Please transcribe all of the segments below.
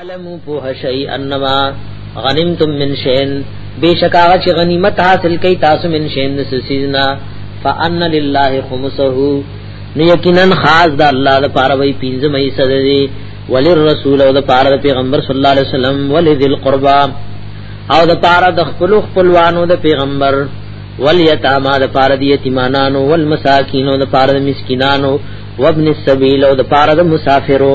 علمو پوه شي انما غنیمتم من شین بیشکا چې غنیمت حاصل کئ تاسو من شین سسیزنا فان لله خمسه نو یقینا خاص د الله لپاره وی پینځه مې سددي وللرسول او د پاره د پیغمبر صلی الله علیه وسلم ولذل قربا او د پاره د خپل خپلوانو د پیغمبر والیتاما د پاره د یتیمانانو والمساکینو د پاره د مسکینانو وابن السبیل او د پاره د مسافرو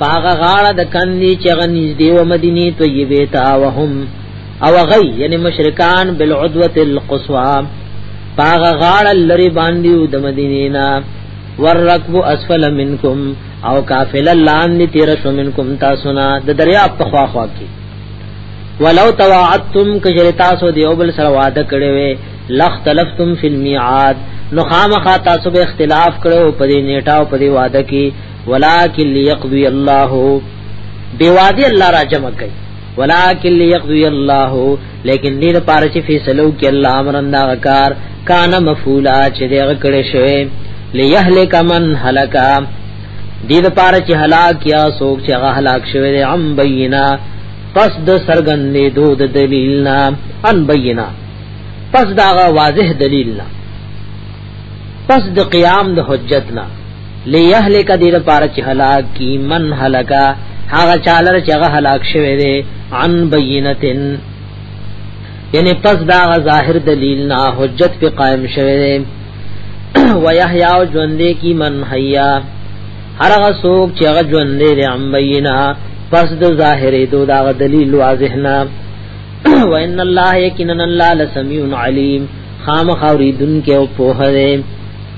پاغه غاړه د کندي چې غنځ دی و مدینه طیبه تا وهم او غي یعنی مشرکان بالعدوه القصوى پاغه غاړه لري باندې د مدینه نا ورکب اسفل منکم او قافله لاندې تیر شو منکم تاسو نه د دریا په خوا خوا کې ولو تواعدتم کجر تاسو دیو بل سره وعده کړی وي لختلفتم فی المیعاد نو خامخا تاسو به اختلاف کړو په دې نیټه او په دې وعده کې ولکن ليقضي الله دی وادي الله را جمع کوي ولکن ليقضي الله لیکن دې لپاره چې فیصلو کې الله امرن دا کار کان مفعولا چې دې کړې شوی ليهلك من هلكا دې لپاره چې هلاک یا سوک چې هغه هلاک شوی دی ام بینا پس د سرګندې دود دلیل نا ان بینا پس داغه واضح دلیل نا پس د قیام د حجت نا لیهلک دې لپاره چې هلاک کی من هلاکا هغه چالر چې هغه هلاک شوی دی عن بینتن یعنی پس دا ظاهر دلیل نه حجت په قائم شوی دی و یحیا او ژوندې کی من حیا هر هغه څوک چې هغه ژوندې دی عن بینا پس د ظاهرې دو دا دلیل واضح نه و ان الله یقینا الله لسمیع علیم خام خوریدن کې او په هره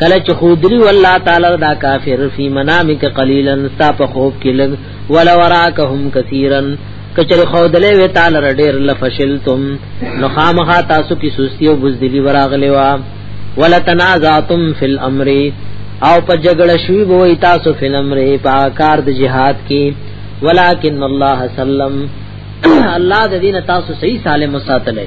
کله چې خودري والله تعالی دا کافر فی منامک قلیلا ستا په خوب کې لګ ولا وراکهم کثیرا کچره خودلې و تعالی ډېر لفشلتم نو خامخا تاسو کې سستی او بزدلی وراغلی وا ولا تنازعتم فی الامر او په جګړه شوی وای تاسو فی الامر په کار د جهاد کې ولکن الله سلم الله د دین تاسو صحیح سالم ساتلې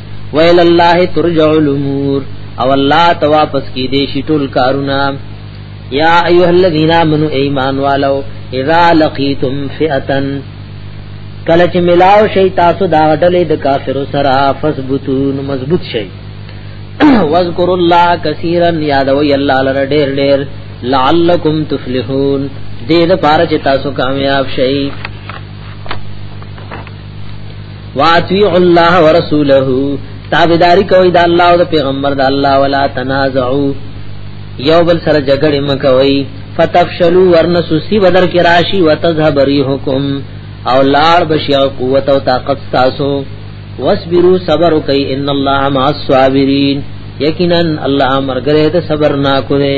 ویل الله ترجع الامور او الله ته واپس کی دې شي ټول کارونه یا ایه الذین آمنو ایمان والو اذا لقیتم فئه کله چې ملاو شي تاسو دا ډلې د کافرو سره فثبتون مضبوط شي واذکر الله کثیرا یادوی الله لره ډېر ډېر لعلکم تفلحون دې د پاره چې تاسو کامیاب شئ واتیع الله ورسوله تابعداري کوي د الله او د پیغمبر د الله ولا تنازعوا یو بل سره جګړه مکوي فتفشلوا ورنسوسی بدر کې راشي وتذهب ريحكم او لار بشي قوت او طاقت تاسو واصبروا صبر کوي ان الله مع الصابرين یقینا الله مرګره ته صبر نا کوي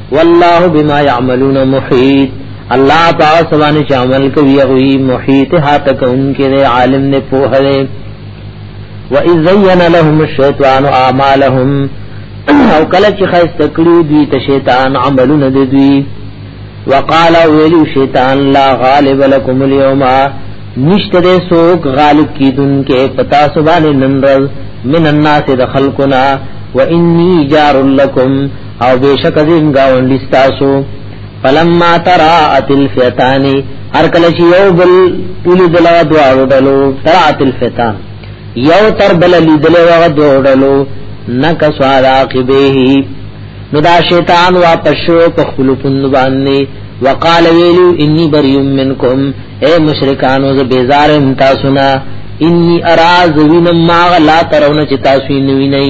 والله بما يعملون محيط الله پاک سبحانه چې عمل کوي هغه محيط هات کون کې عالم نه پوهه دی واذ زين لهم الشيطان اعمالهم او کله چې خاص تکړو دوی ته شیطان عملونه دی دوی وقال ویلو شیطان لا غالب لكم اليوم نشته دې سوک غالب کیدون کې پتا سبحانه نن من الناس دخلقنا وانی جار لكم او بیشک دین گاونډی ستاسو فلما تراءت الفتان هر کله چې یو بل پولی دلا دواړو ډلو تراءت الفتان یو تر بل لیدل و دواړو ډلو نکسو عاقبه نو دا شیطان واپس شو په خپل پوند باندې وقال ویلو انی بری منکم اے مشرکانو ز بیزار تاسو نه انی اراز وینم ما لا ترون چې تاسو نه وینئ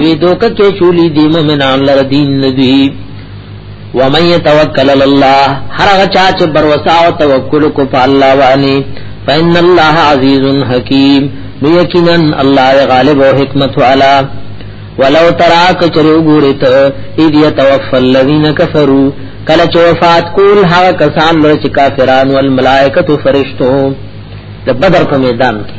وی دوکه کې چولی دی مومنان لر دین ندی و من يتوکل علی الله هر هغه چا چې بر وسا او توکل کو په الله باندې فإن الله عزيز حكيم بيقينا الله غالب او حکمت والا ولو تراک چرو ګورت اذ يتوفى الذين كفروا کله چې وفات کول هغه کسان لوی چې کافرانو الملائکه فرشتو د بدر په میدان کې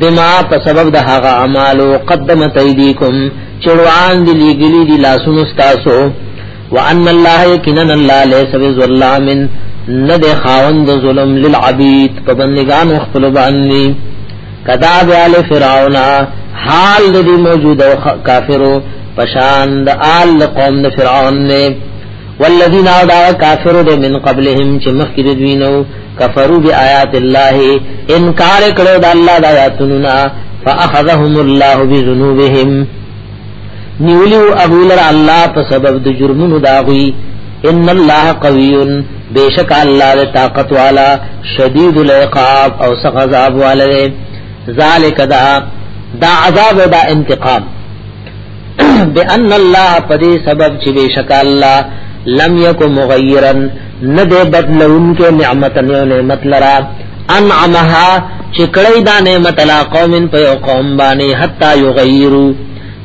بما په سبب د هغه اعمالو قدمت ایدیکم چړوان دی لګلی دی لاسونو تاسو وان الله یقینا الله لیس بظلام ند خاوند ظلم للعبید په بندگان خپل باندې کدا بیال فرعون حال د موجوده کافرو پشان د آل قوم د فرعون نه والذین اعدا کافرو من قبلهم چې مخکې دوی نو کفروا بآیات الله انکار کړو د الله د آیاتونو نه فاخذهم الله بذنوبهم نیولیو ابو لر الله په سبب د جرمونو داغوی ان الله قوی بیشک الله د طاقت والا شدید العقاب او سغذاب والے ذالک دا دا عذاب دا انتقام بان الله پدې سبب چې بشک الله لم يك مغيرا ند بدلون کې نعمت نه نعمت لرا انعمها چې کړی دا نعمت لا قوم په قوم باندې حتا يغيروا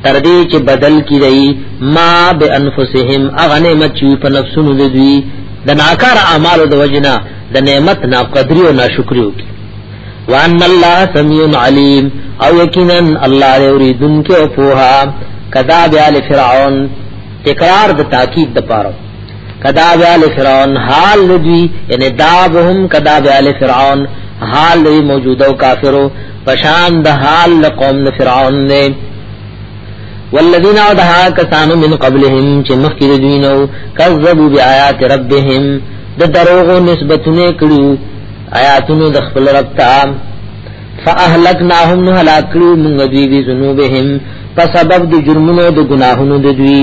تر دې چې بدل کړي ما بانفسهم اغنه مچو په نفسونو دوی د ناکار اعمالو د وجنا د نعمت نا قدري او ناشکریو کی وان الله سميع عليم او یقینا الله دې اوریدن کې او پوها کدا بیال فرعون تکرار د تاکید د پاره کدا بیال فرعون حال دوی ان دابهم کدا بیال فرعون حال دوی موجوده او کافرو پشان د حال قوم د فرعون نه والذین او دها کسانو من قبلهم چې مخکې دوی نو کذبوا بیاات ربهم د دروغو نسبتونه کړو آیاتونو د خپل رب ته فاهلکناهم نو هلاکړو موږ دوی به ذنوبهم په سبب د جرمونو د ګناهونو د دوی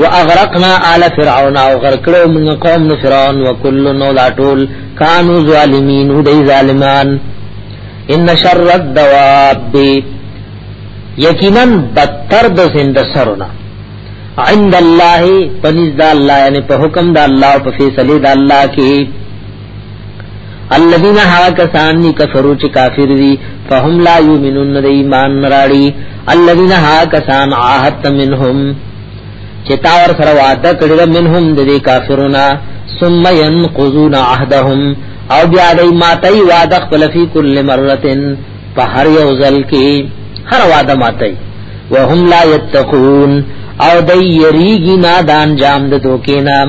واغرقنا آل فرعون او غرقړو موږ قوم نو فرعون وکل نو لا ټول کانو ظالمین هدی ظالمان ان شر الدواب یقینا بدتر د زنده سرونه عند الله پنځ د الله یعنی په حکم د الله او په فیصله د الله کې الذين ها کسان ني کفرو چې کافر دي فهم لا يؤمنون د ایمان نراړي الذين ها کسان عاهدت منهم چې تا ور سره وعده کړل منهم د دې کافرونو ثم ينقضون عهدهم او بیا دې ماتي وعده خپل فی کل مرتين په هر یو ځل کې هر وعده ماتي وهم لا يتقون او دې یریږي نادان جام د دوکې نام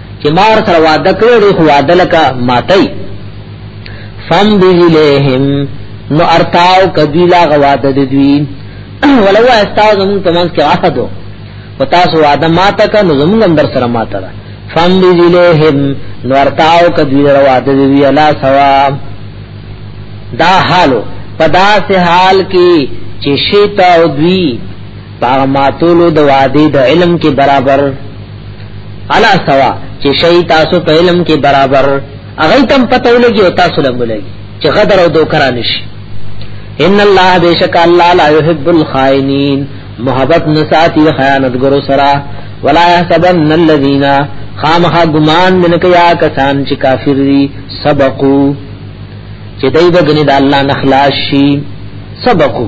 چې ما ور سره وعده کړی دی خو وعده لکه ماتای فم بیلیهم نو ارتاو کبیلا غواده د دوی ولو استاو زمون تمام کې عهدو پتا سو وعده ماته کا نو زمون اندر سره ماته را فم بیلیهم نو ارتاو کبیلا غواده د دوی الا سوا دا حالو پدا سے حال کی چې شیتا او دوی پاغماتولو د وعده د علم کې برابر علا سوا چې شي تاسو په علم کې برابر هغه تم پته ولګي او تاسو لم ولګي چې غدر او دوکرا نشي ان الله بیشک الله لا يحب الخائنین محبت نساتی خیانت ګرو سرا ولا يحسبن الذين خامخا ګمان من کیا کسان چې کافر دي سبقو چې دای بغنی د الله نخلاص شي سبقو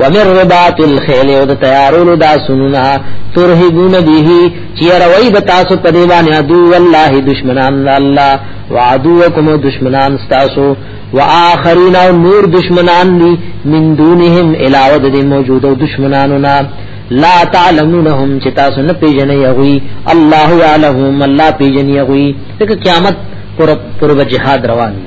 ومر رباط الخیل او د تیارولو دا سننا ترهبون به چی روی د تاسو په دی باندې ادو والله دشمنان الله وعدوکم دشمنان تاسو واخرین او نور دشمنان دی من دونهم علاوه د موجوده دشمنانو نه لا تعلمونهم چې تاسو نه پیژنې یغوی الله یعلمهم الله پیژنې یغوی ته قیامت پر پر جهاد روان دی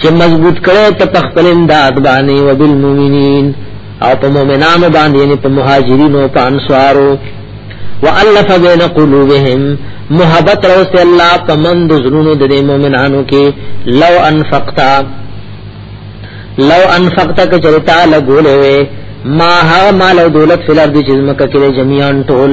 چې مضبوط کړي ته په خپل امداد باندې او بالمؤمنین او په مؤمنانو باندې یعنی په مهاجرینو او په انصارو والف بین قلوبهم محبت روسته الله په من د زړونو د مؤمنانو کې لو انفقتا لو انفقتا کچرتا لګولې ما ها مال او دولت فلر دي چې مکه کې جميعا ټول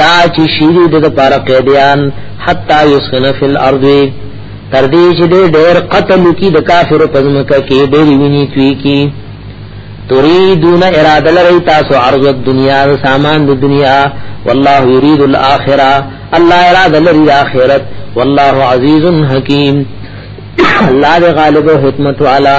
دا چې شیری د پاره قیدیان حتا یسخن فی الارض تر دې چې ډېر قتل کی د کافر پزمکه کې ډېر ویني توی کی تريدون اراده لري تاسو عرض الدنيا سامان د دنیا والله يريد الاخره الله اراده لري اخرت والله عزيز حكيم الله غالب حکمت والا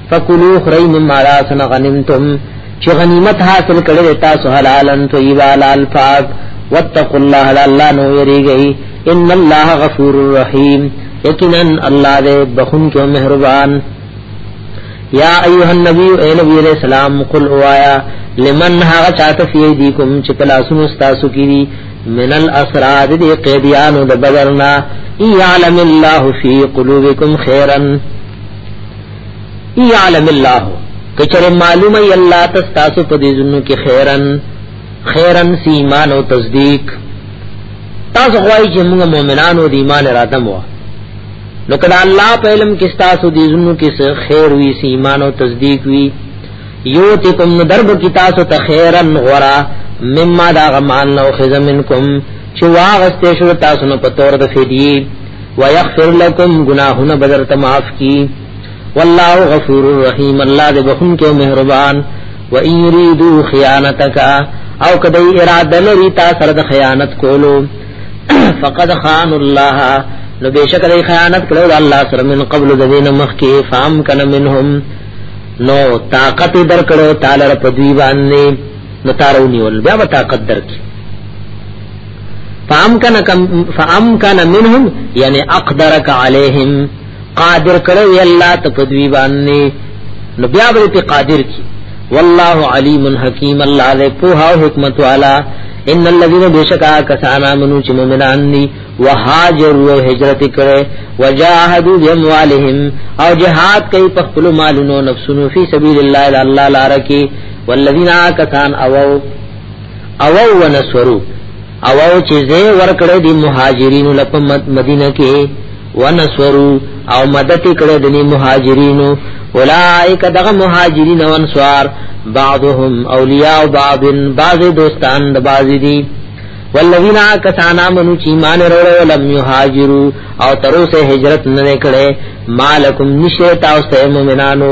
فکلوا خری مما راسن غنمتم چې غنیمت حاصل کړل تاسو حلالا طیبا لال پاک واتقوا الله لا الله نو یریږي ان الله غفور رحیم یقینا الله دې بخون کې مهربان یا ایها النبی اے نبی علیہ السلام قل اوایا لمن هغه چاته فی دیکم چې کلا سنو تاسو کیږي من الاسراد دې قیدیانو د بدرنا یعلم الله فی قلوبکم خیرا یعلم الله کچر معلوم ای الله تستاسو په دې زنو کې خیرن خیرن سی ایمان او تصدیق تاسو غواړئ چې موږ مؤمنانو د ایمان اراده مو نو کله الله په علم کې تاسو دې زنو کې خیر وی سی ایمان او تصدیق وی یوتکم درب کی تاسو ته خیرن غرا مما دا غمان نو خزمنکم چې واغسته شو تاسو نو په تور د فدیه ويغفر لكم گناهونه بدر تماف کی والله غفور الرحیم الله دې بخون کې مهربان و ان یریدو خیانتک او کدی اراده لري تا سره د خیانت کولو فقد خان الله نو بشک دې خیانت کړو الله سره من قبل د دین مخ کې فام کنه منهم نو طاقت در کړو تعالی په دی باندې نو تارونی ول بیا طاقت درکې فامکن کم فامکن منهم یعنی اقدرک علیہم قادر کرو یا اللہ تپدوی باننی نو بیا بری قادر کی واللہ علیم حکیم اللہ دے پوہا حکمت والا ان الذين بشکا کسانا منو چې مؤمنان دي وهاجر او هجرت کړي وجاهدوا باموالهم او جهاد کوي په خپل مالونو نفسونو فی سبیل الله الله لار کې والذین کسان او او او نسورو او او چې زه ورکړې دي مهاجرینو لپاره مدینه کې ونسورو او مدد کړې دي مهاجرینو اولائک دغه مهاجرین او انصار بعضهم اولیاء بعض بعض دوستان د بعض دي والذین کسانا منو چی مان وروړو لم یهاجرو او ترو سے هجرت نه کړي مالکم نشه تاسو مؤمنانو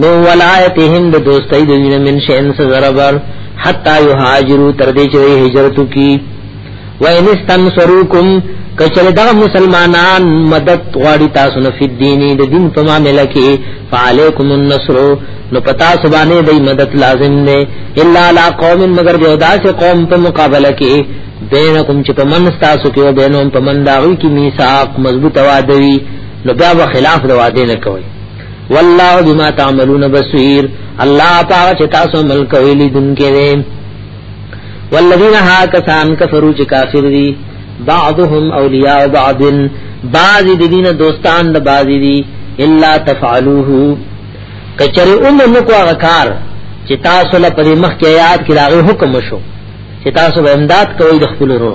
نو ولایتهم د دوستۍ د وینې من شین سره برابر حتا یهاجروا تر دې چې هجرت کی و ان استنصروکم کچره دا مسلمانان مدد غواړي تاسو نه فی دینی د دین په معاملې کې فعلیکم النصر نو پتا سبانه دای مدد لازم نه الا لا قوم مگر د اداس قوم په مقابله کې بینکم چې په من تاسو کې او بینهم په من داوی کې میثاق مضبوط وادوي نو بیا خلاف د وعده نه کوي والله بما تعملون بصير الله پاک چې تاسو عمل کوي لیدونکي دی والذین ها کسان کفروا چې کافر دي بعضهم اولیاء بعض بعض د دین دوستان د بعض دي الا تفعلوه کچره اوم نو کو غکار چې تاسو له پرې مخ کې یاد کې راغی حکم شو چې تاسو به امداد کوئ د خپل ورو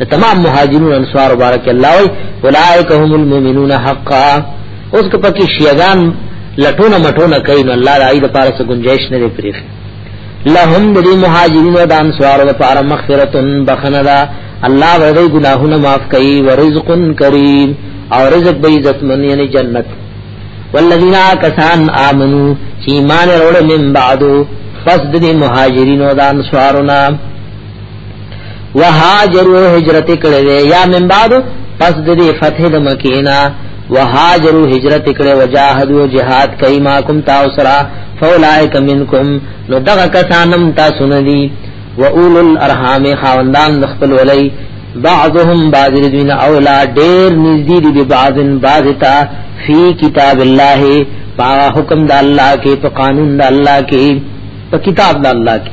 د تمام مهاجرون انصار مبارک الله وی اولائک هم المؤمنون حقا اوس که پکې شیعان لټونه مټونه کوي نو الله راي د پاره څه گنجائش نه پرې لهم د مهاجرین او د انصار لپاره مغفرتن بخندا الله ورې ګناهونه معاف کوي ورزق کریم او رزق به عزت من یعنی جنت والذین کسان آمنو چې ایمان وروړي من بعدو پس د مهاجرین او د انصارنا وهاجروا هجرت کړي یا من بعد پس د دې فتح د مکینا وهاجروا هجرت کړي وجاهدوا جهاد کوي ما کوم تاسرا فولائک منکم نو دغه کسانم تاسو نه دي واول الارحام خاوندان د خپل ولي بعضهم بعض الذين اولا ډېر نږدې دي به بعضن بعضتا فی کتاب الله پا حکم د الله کې په قانون د الله کې په کتاب د الله کې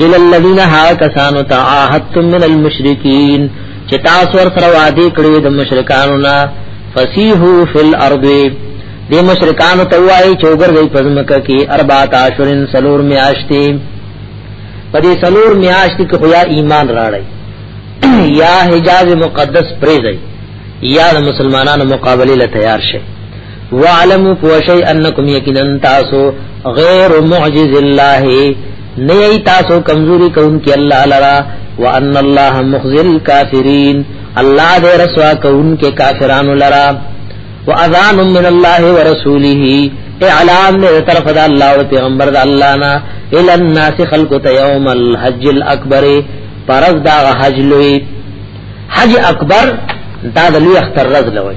الى الذين ها کسانو تا عهدتم من المشرکین چې تاسو ور سره وعده کړی د مشرکانو نه فسیحو فی الارض دې مشرکانو ته وایي چې وګرځي پزمکه کې اربع عشرن سلور میاشتې په دې سلور میاشتې کې خو یا ایمان راړی یا حجاز مقدس پرې ځای یا د مسلمانانو مقابله له تیار شي وعلمو پوشی انکم یقینا تاسو غیر معجز الله نه ای تاسو کمزوری کون کی الله لرا وان الله مخزل کافرین الله دې رسوا کون کې کافرانو لرا واذان من الله ورسوله اعلان دې طرف د الله او پیغمبر د الله نه ال الناس خلق ته یوم الحج الاکبر پرز دا حج لوی حج اکبر دا د لوی اختر رز لوی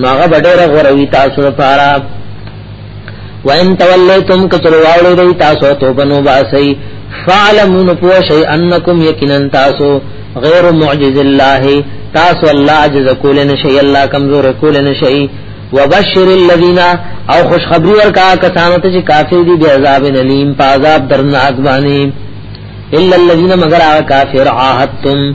نو هغه ډېر غوړه وی تاسو لپاره وان تولیتم کتلواړو دی تاسو توبه نو باسي فعلمون پوشی انکم یقینا تاسو غیر معجز الله تاسو الله عجز کول نه شي الله کمزور کول نه شي وبشر الذين او خوشخبری ورکا کسانو ته چې کافر دي به عذاب الیم په عذاب درناک باندې الا الذين مگر کافر عاهدتم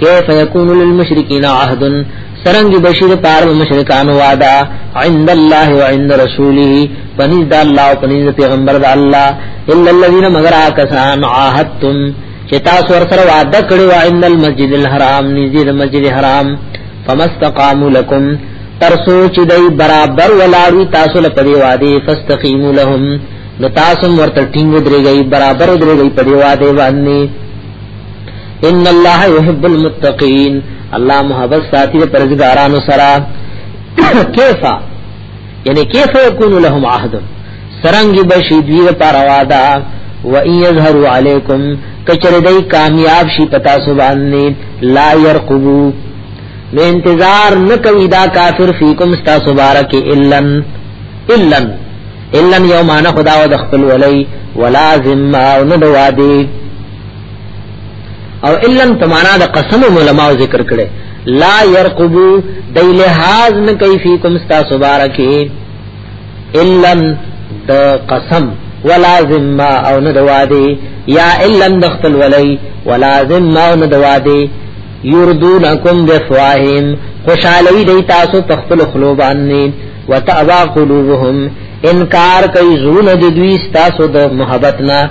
کیف یکون للمشرکین عهد سرنګ بشیر پار مشرکان وعده عند الله وعند رسوله پنځ د الله او پنځ پیغمبر د الله الا الذين مگر کسان عهدتم چې تاسو ور سره وعده کړو عند المسجد الحرام نزيد مسجد الحرام فمستقاموا لكم تر سوچ دی برابر ولاړی تاسو له پدی وادي فاستقیموا لهم نو تاسو ورته ټینګ درېږي برابر درېږي پدی وادي باندې ان الله يحب المتقين الله محبت ساتي پرزګارانو سره کیفا یعنی کیف یکون لهم عهد سرنګ بشی دوی لپاره وعده و ان یظهروا علیکم کچره دای کامیاب شي پتا سو باندې لا يرقبو نو انتظار نکوي دا کافر فیکم استا سبارک الن الن الن یومانه خدا و د خپل ولی ولا ذمه او نه دوادی او الا تمانا د قسم علماء ذکر کړي لا يرقبو دی لحاظ نه کوي فیکم ستا سبارکی الا د قسم ولا ذمه او نه دوادي یا الا د خپل ولي ولا ذمه او نه دوادي يردونکم بفواهم خوشالي دی تاسو تخپل خلو باندې وتعوا قلوبهم انکار کوي زونه د دوی تاسو د محبت نه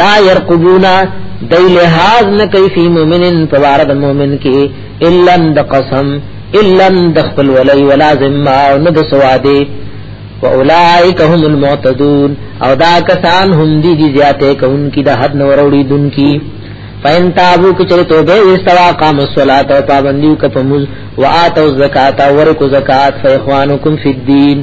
لا يرقبون دی لحاظ نه کوي فی مؤمنن فوارد مؤمن کی الا د قسم الا د خپل ولی ولا ذمه او نه د سواده واولائک هم المعتدون او دا کسان هم دی دی زیاته کون کی د حد نور وړي دن کی فین تابو کچر توبه استوا قام الصلاۃ او پابندیو کپمز واتو زکات او ورکو زکات فیخوانکم فی الدین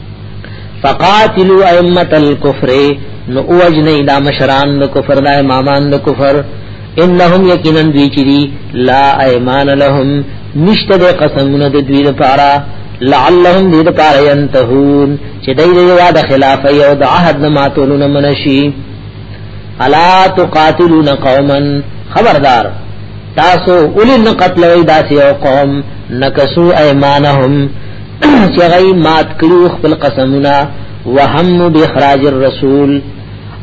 فقاتلوا ائمه الكفر نو اوجن دا مشران د کفر د امامان د کفر انهم یقینا دوی چې دي لا ایمان لهم نشته د قسمونه د دوی لپاره لعلهم دې لپاره ينتهون چې دای دې یاد خلاف یو د عهد نه ماتولونه منشي الا تقاتلون قوما خبردار تاسو اولي نقتلوي داسې یو قوم نکسو ایمانهم چې غي مات کړو خپل قسمونه وهم باخراج الرسول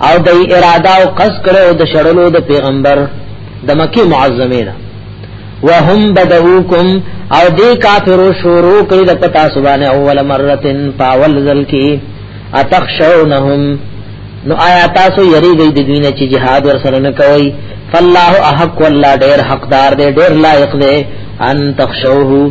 او د اراده او قص کړو د شړلو د پیغمبر د مکی معظمینا وهم بدعوکم او دی کافرو شروع کړی د پتا سبحانه اول مرتن پاول ذل کی اتخشونهم نو آیا تاسو یری گئی د دینه چې jihad ور سره نه کوي فالله احق والله ډیر حقدار دی ډیر لایق دی ان تخشوه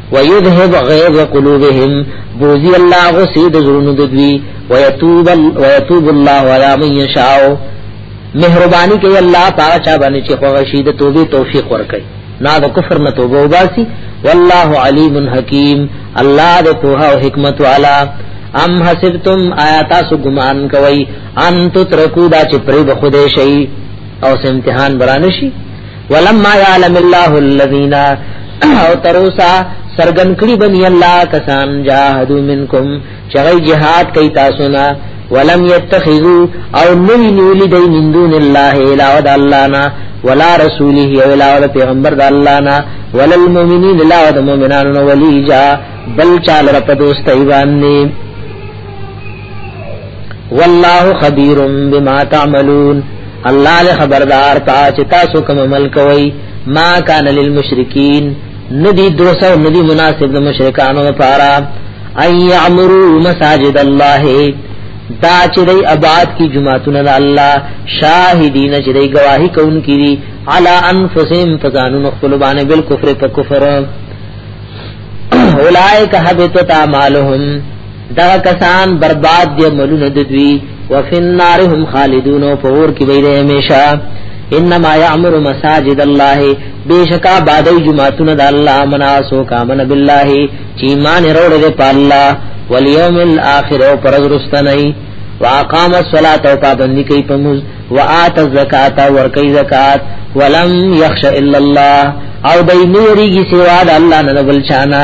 ويذهب غيظ قلوبهم بوزي الله غصي د زړونو د دوی ويتوب ويتوب الله على من يشاء مهرباني کوي الله پاک چا باندې چې خوښ شي د توبې توفیق ورکړي نا د کفر نه توبه وباسي والله عليم حکيم الله د په او حکمت والا ام حسبتم آیات سو ګمان کوي ان تترکو دا چې پرې بخوده شي او سم امتحان برانشي ولما يعلم الله الذين او تروسا سرګن کړي بني الله کسان جاهدوا منکم چغی جهاد کوي تاسو نه ولم يتخذوا او نوی نیولی دی من دون الله الا ود الله نا ولا رسوله الا ود پیغمبر د الله نا ولا المؤمنین الا ود مؤمنان ولیجا بل چال رب دوست ایوان نه والله خبير بما تعملون الله له خبردار تا چې تاسو کوم عمل کوي ما کان للمشرکین ندی دوسو ندی مناسب د مشرکانو لپاره اي امرو مساجد الله دا چې دی آباد کی جمعتون د الله شاهدین چې دی گواہی کون کړي علی انفسهم فزانون خلبان بالکفر په کفر اولائک حبتت اعمالهم دا کسان برباد دی ملونه د دوی وفي النار هم خالدون فور کی ویل همیشه انما يعمر مساجد الله بیشکا بادی جمعتون د الله مناسو کامن بالله چی مان روړ دې په الله واليوم الاخر او پرز رستنی واقام الصلاه او پابندی کوي په موز وات الزکات ور کوي زکات ولم يخش الا الله او دای نوریږي سوا د الله نه بل چانا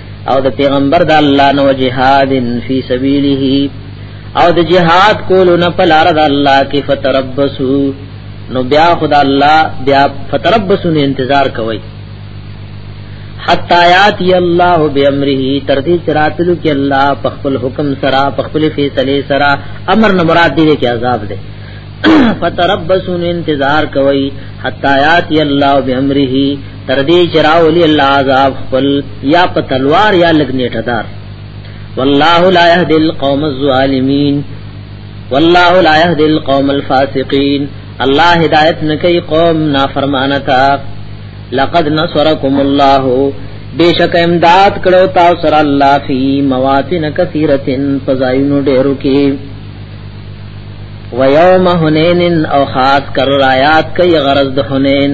او د پیغمبر د الله نو جهاد فی سبیله او د جهاد کولو نه په لار د الله کې فتربصو نو بیا خدا الله بیا فتربصو نه انتظار کوي حتا یاتی الله بامره تر دې چراتلو کې الله په خپل حکم سره په خپل فیصله سره امر نه مراد دی کې عذاب دی فتربصو انتظار کوي حتا یاتی الله بامره تر دې چې راولي الله عذاب خپل یا په تلوار یا لګنیټه دار والله لا يهدي القوم الظالمين والله لا يهدي القوم الفاسقين الله هدایت نکي قوم نافرمانه تا لقد نصركم الله بیشک امداد کړو تاسو سره الله فی مواتن کثیرتن فزاینو ډیرو کې ویوم حنین او خاص کر آیات کئی غرض د حنین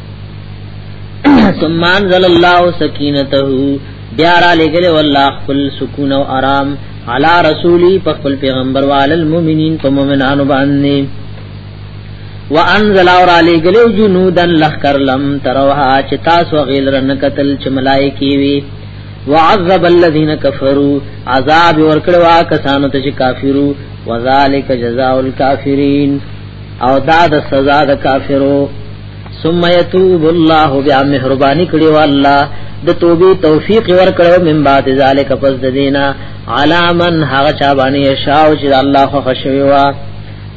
ثم انزل الله سکینته بیا را لګل والله خپل سکون او آرام علی رسولی په خپل پیغمبر وعلى المؤمنین په مؤمنانو باندې وانزل اور علی گلو جنودن لخر لم تروها چې تاسو غیل رن قتل چې ملائکی وی وعذب الذين كفروا عذاب ورکړوا کسانو ته چې کافرو وذالک جزاء الکافرین او دا د سزا د کافرو ثم يتوب الله بیا مهرباني کړی و الله د توبې توفیق ورکړو من بعد ذالک پس د دینا علامن هغه چا باندې شاو چې الله خو خشوي وا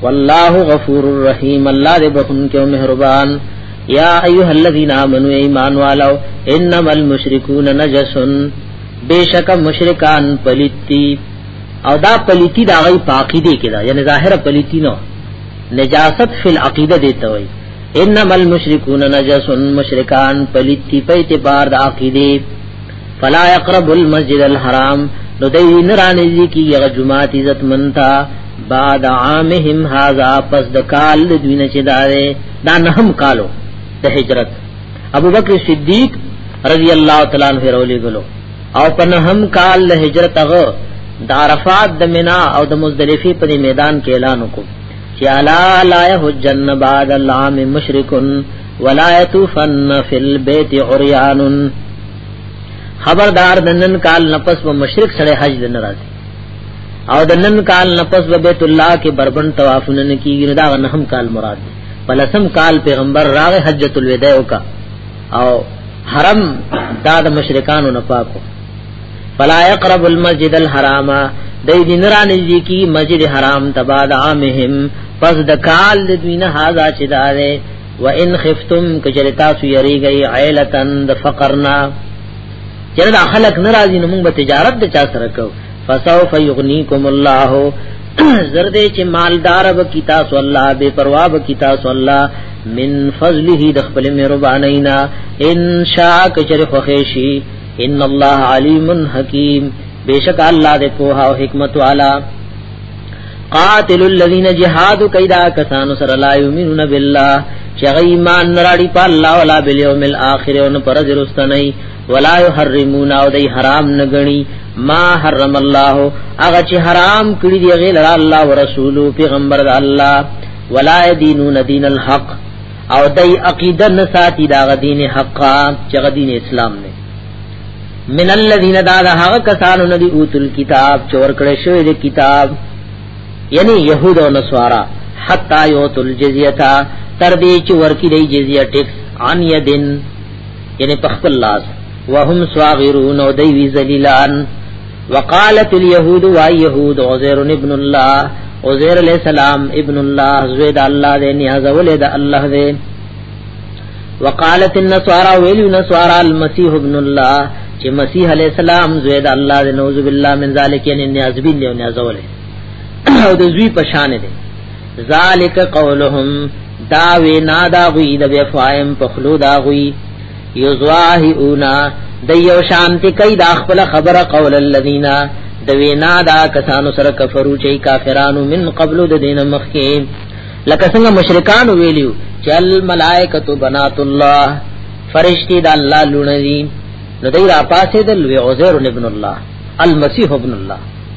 والله غفور الرحیم الله دې بخون کې مهربان یا ایها الذین آمنو ایمان والو انما المشرکون نجس بیشک مشرکان پلیتی او دا پلیتی دا غي پاکی دی کړه یعنی ظاهر پلیتی نه نجاست فی العقیده دی ته وای انما المشركون نجس مشرکان پلیتی په اعتبار د عقیده فلا يقرب المسجد الحرام نو دی نرانی دی کی یغ جماعت عزت منتا بعد عامهم هاذا پس د کال د دوینه چې دارې دا نه هم کالو د هجرت ابو بکر صدیق رضی الله تعالی عنہ رولې غلو او په نهم کال له هجرت هغه د عرفات د منا او د مزدلفه په میدان کې اعلان وکړ چې الا لا يحجن بعد العام مشرک ولا يطوفن في البيت عريان خبردار د نن کال نفس و مشرک سره حج نه راځي او د نن کال نفس و بیت الله کې بربند طوافونه نه کیږي دا نهم کال مراد دی پلسم کال پیغمبر راغ حجۃ الوداع وکړه او حرم دا د مشرکانو نه پاکو فلا يقرب المسجد الحرام دای دین را نږدې کی مسجد حرام تباد عامهم پس د کال د دینه هاذا چې داره و ان خفتم کجرتا سو یریږي عیلتن د فقرنا چردا خلق ناراضی نو موږ به تجارت د چا سره کوو فسوف یغنیکم الله زرد چې مالدار به کی تاسو الله بے پروا به کی تاسو الله من فضله د خپل مهربانینا ان شاء کچر خوشی ان الله علیم حکیم بیشک الله دې په او حکمت والا قاتل الذين جهاد کیدا کسانو سره لا یمنون بالله چې ایمان نراړي په الله ولا بالیوم الاخر او پر ورځ رستنی ولا يحرمون او دی حرام نګنی ما حرم الله هغه چې حرام کړی دی غیر الله او رسول پیغمبر الله ولا دینون دین الحق او دای عقیده نه ساتي دا دین حق چې دین اسلام نه من الذين دا هغه کسانو ندی اوتل کتاب چور کړه شوی دی کتاب یعنی يهود او نصارا حتا یوتل جزیه تر دې چې ورکی دی جزیه ټیکس عن یدن یعنی په خپل لاس وهم صاغرون او دی وی ذلیلان وقالت اليهود ويهود عزير ابن الله عزير عليه السلام ابن الله زوید الله دې نیاز ولید الله دې وقالت النصارى ویل نصارى المسيح ابن الله چې مسیح علی السلام زوید الله دې نوذ بالله من ذلک یعنی نیاز بین دی نیاز ولید او د زوی په شان دی ذالک قولهم دا وینا دا غوی د بفایم په خلو دا غوی یزواهونا د یو شانتی کای دا خپل خبره قول الذین د وینا دا کسانو سره کفرو چي کافرانو من قبل د دین مخکې لکه څنګه مشرکان ویلیو چل ملائکۃ بنات الله فرشتي د الله لونه دي نو دای را پاسې د لوی عزیر ابن الله المسیح ابن الله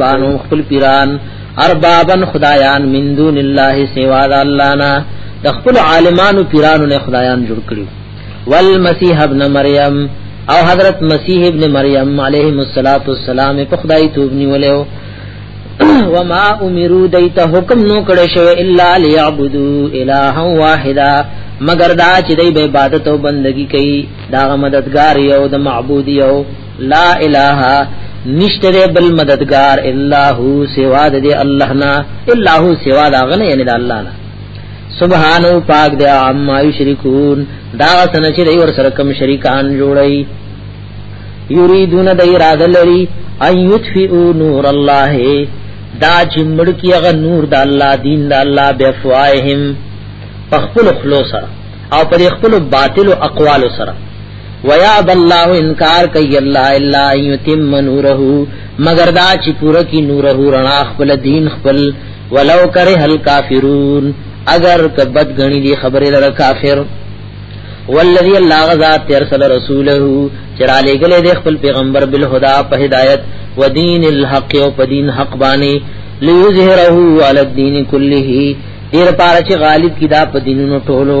بانو خپل پیران اربابن خدایان من دون الله سوا د الله نه د خپل عالمانو پیرانو نه خدایان جوړ کړی والمسیح ابن مریم او حضرت مسیح ابن مریم علیه الصلاۃ والسلام په خدای توب نیولیو وما امرو دیت حکم نو کړه شو الا ليعبدوا الها واحدا مگر دا چې د عبادت او بندگی کوي دا مددگار یو د معبود یو لا اله نشته دی بل مددگار الا هو سوا د دی الله نه الا هو سوا دا غنه یعنی د الله نه سبحان او پاک دی عما یشرکون دا سن چې دی ور سره کوم شریکان جوړی یریدون د اراده لري ان یطفئوا نور الله دا چې مړ کی هغه نور د الله دین د الله بفواهم په خپل خلوص او په خپل باطل او اقوال سره ويا بالله انکار کوي الله الا يتم نوره مگر دا چې پوره کی نوره رڼا خپل دین خپل ولو کرے هل کافرون اگر کبد غنی دی خبر لر کافر والذی اللہ غزات ترسل رسوله چرا لے گلے دے خپل پیغمبر بالہدا پہ ہدایت و دین الحق و پہ دین حق بانے لیظہرہو علی الدین کلہی دیر پارچ غالب کی دا پہ دینونو ٹولو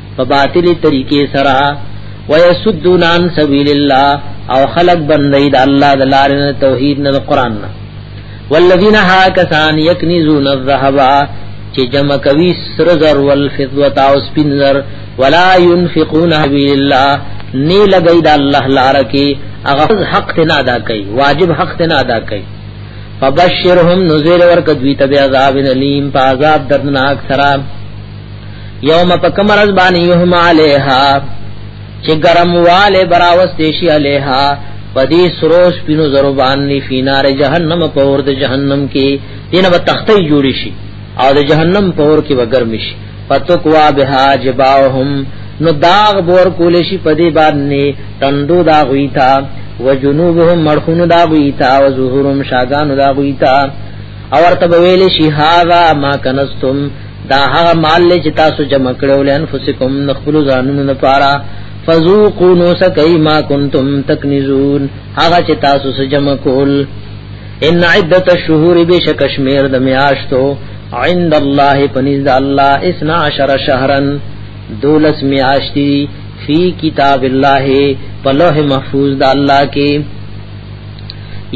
په باطل طریقې سره ويسدون عن سبيل الله او خلق بندي د الله د لارې نه توحید نه قران نه والذین هاکسان یکنزون الذهب چې جمع کوي سر زر والفضه او سپین زر ولا ينفقون سبيل الله نی لګی د الله لار کې هغه حق ته نه ادا کوي واجب حق ته نه ادا کوي فبشرهم نذير ورکدوی تبع عذاب الیم په عذاب دردناک سره یوم پکم رز بانی یوم علیها چې ګرم والے براوستې شي علیها پدی سروش پینو زرو باندې فینار جهنم په اور د جهنم کې دینه به تختې جوړ شي او د جهنم په اور کې وګرم شي فتقوا بها جباهم نو داغ بور کول شي پدی باندې تندو دا غوي تا وجنوبهم مرخون دا غوي تا او ظهورهم شاګانو دا غوي تا اور تبویل شي هاذا ما کنستم دا هغه مال لې چې تاسو جمع کړو له انفسکم نخبل ځانونو لپاره فذوقوا نو سکای ما کنتم تکنزون هغه چې تاسو سره جمع کول ان عدت الشهور بشکشمیر د میاشتو عند الله پنځ الله 12 شهرا دولس میاشتي فی کتاب الله په لوح محفوظ د الله کې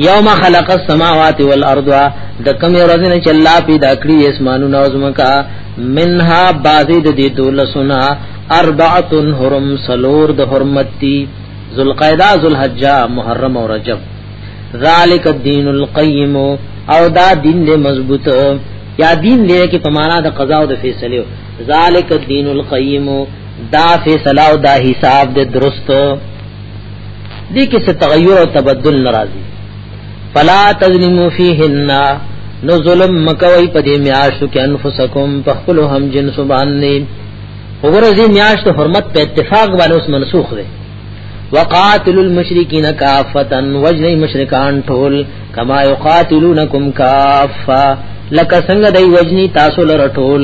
یوم خلق السماوات والارض د کوم ورځ نه چې الله پیدا کړی اسمانونه او زمکا منها بعضی د دې دولسنا اربعه حرم سلور د حرمتي ذوالقعده ذوالحجه محرم او رجب ذالک الدین القیم او دا دین دې مضبوط یا دین دې کې په معنا د قضا او د فیصله ذالک الدین القیم دا فیصله او دا حساب دې درست دې کې څه تغیر او تبدل ناراضي فلا تظلموا فيهن نو ظلم مکوي په دې میاشتو کې انفسکم په خپل هم جنس باندې وګوره دې میاشتو حرمت په اتفاق باندې اوس منسوخ دی وقاتل المشرکین کافتا وجنی مشرکان ټول کما یقاتلونکم کافا لکه څنګه دی وجنی تاسو لره ټول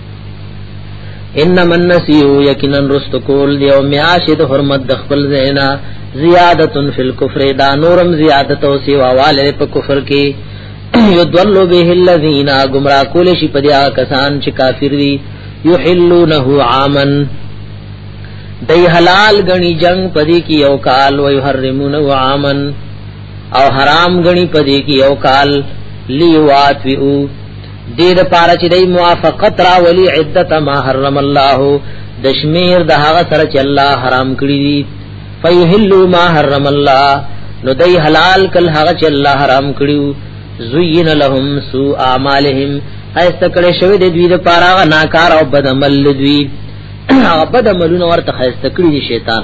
انما النسیو یقینا رست کول دی او میاشد حرمت د خپل زینا زیادتن فی الكفر دا نورم زیادت او سیوا والے په کفر کې یدلو به الذین گمراه کول شي په دیا کسان چې کافر دي یحلونه عامن دی حلال غنی جنگ پدی کی یو کال و یحرمون و عامن او حرام غنی پدی کی یو کال لیوات ویو دې د پاره چې دای موافقت را ولی عدت ما حرم الله د شمیر د هغه سره چې الله حرام کړی دي فیحلوا ما حرم الله نو دای حلال کل هغه چې الله حرام کړیو زین لهم سوء اعمالهم ایست کړه شوی د دوی د پاره ناکار او بد عمل دوی هغه بد عملونه ورته خسته کړی شیطان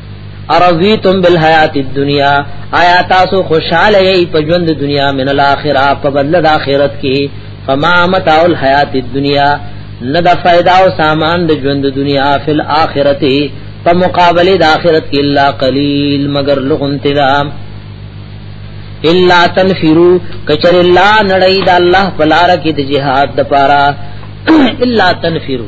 ارضیتم بالحیات الدنیا آیا تاسو خوشاله یی په ژوند دنیا من الاخره په بدل د اخرت کې فما متاع الحیات الدنیا نه د فائدہ او سامان د ژوند دنیا فل اخرته په مقابله د اخرت کې الا قلیل مگر لغون تدام الا تنفرو کچر الله نړی د الله پلار کې د جهاد د پاره الا تنفرو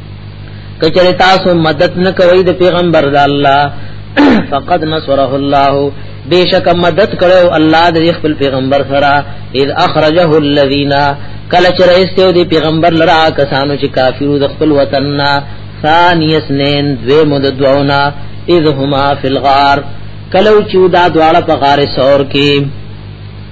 کچره تاسو مدد نه کوي د پیغمبر د الله فقد نصره الله بیشک مدد کړو الله د خپل پیغمبر سره اذ اخرجه الذين کله چې راستیو دی پیغمبر لرا کسانو چې کافرو د خپل وطن نه ثانی اسنین دوی مد دعونا اذ هما فی الغار کلو چې دا دواړه په غار سور کې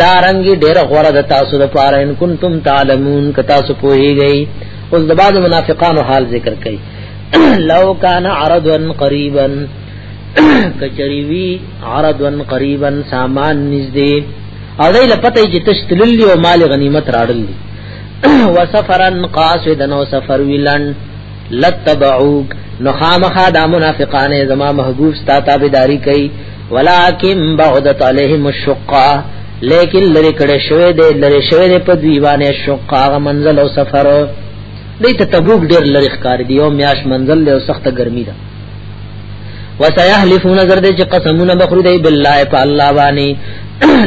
دارنګي ډېر غوړه د تاسو د پاره ان کنتم تعلمون ک تاسو پوهیږئ اوس د بعض منافقانو حال ذکر کړي لو کان عرضا قریبا کچریوی عرضا قریبا سامان نږدې او دای لپته چې تشتللی او مال غنیمت راړل دي وسفرا قاصدا او سفر ویلن لتبعوک نو خامخا دا منافقانه زما محبوب ستا تابعداري کوي ولکن بعدت علیهم الشقه لیکن لری کړه شوی دی لری شوی دی په دیوانه شقه غ منزل او سفر دې ته تبوک ډیر لری ښکار دی او میاش منزل له سخته ګرمي ده وسيحلفون نظر دې چې قسمونه بخری دی بالله په الله باندې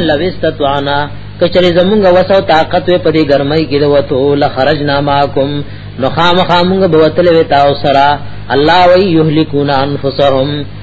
لوستتوانا کچری زمونږ وسو طاقت وې په دې ګرمۍ کې وته لخرجنا معکم نو خامخامونږ بوتل وې تاسو سره الله وی یهلکون انفسهم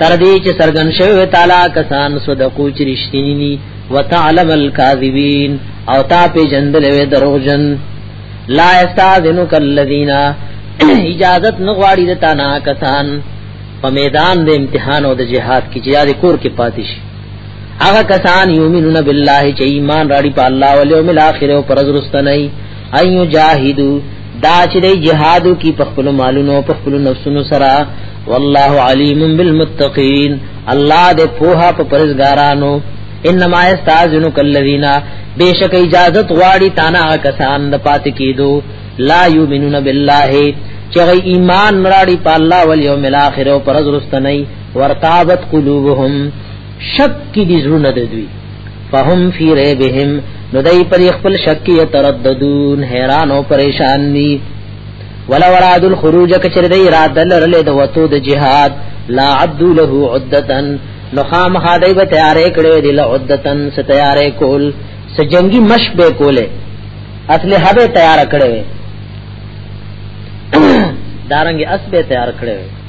تر دې چې سرګن شوی تعالی کسان صدقو چې رښتینی دي وتعلم الكاذبین او تا په جندل وی دروغجن لا استاذنک الذین اجازت نغواړي د تانا کسان په میدان د امتحان او د جهاد کې چې یاد کور کې پاتې شي هغه کسان یومنون بالله چې ایمان راړي په الله او یوم الاخر او پر ورځ رستنی ایو جاهدو دا چې دی جهادو کی په خپل مالونو په خپل نفسونو سره والله علیم بالمتقین الله دې پوها په پرزګارانو انما استاذنک الذین بیشک اجازه غواړي تانا کسان د پات کیدو لا یؤمنون بالله چې غي ایمان نراړي په الله او یوم الاخر او پرز رستنی ورتابت قلوبهم شک کی دي زړه نه دوی فهم فی ریبهم نو دای پر خپل شک یترددون حیران او پریشان دي ولا وراد الخروج کچر دی را دلرله د وتو د جهاد لا عبد له عدتن نو خام خدای به تیارې کړې دی له عدتن س تیارې کول س جنگی مش به کوله اصل هبه تیار کړې دارنګ اس به تیار کړې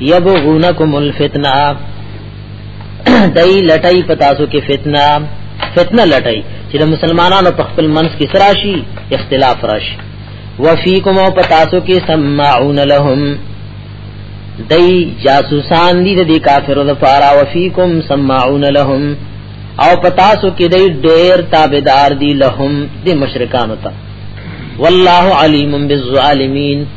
یبغونکم الفتنه دای لټای پتاسو کې فتنه فتنه لټای چې د مسلمانانو په خپل منځ کې سراشي اختلاف راشي وفیکم او پتاسو کې سمعون لهم دای جاسوسان دي د کافرو لپاره وفیکم سمعون لهم او پتاسو کې دای ډېر تابعدار دي لهم د مشرکانو ته والله علیم بالظالمین